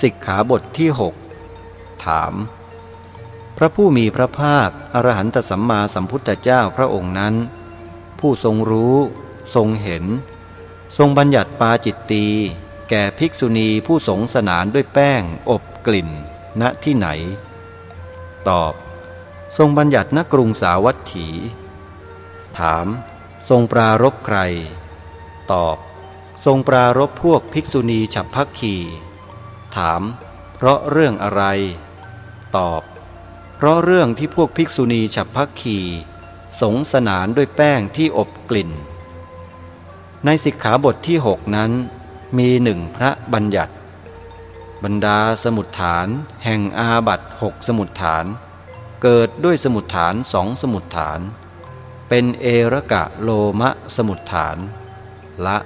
สิกขาบทที่หกถาม พระผู้มีพระภาคอรหันตสัมมาสัมพุทธเจ้าพระองค์นั้น ผู้ทรงรู้ ทรงเห็น ทรงบัญญัติปาจิตตี แก่ภิกษุณีผู้สงสนานด้วยแป้ง อบกลิ่น ณที่ไหน ตอบ ทรงบัญญัติณกรุงสาวัตถี ถาม ทรงปรารบใคร ตอบ ทรงปรารบพวกภิกษุณีฉับพักขี ถาม เพราะเรื่องอะไร ตอบ เพราะเรื่องที่พวกภิกษุณีฉับพักขีสงสนานด้วยแป้งที่อบกลิ่น ในสิกขาบทที่หกนั้น มีหนึ่งพระบัญญัติ บรรดาสมุดฐาน แห่งอาบัตหกสมุดฐาน เกิดด้วยสมุดฐานสองสมุดฐาน เป็นเอระกะโลมะสมุดฐาน ละ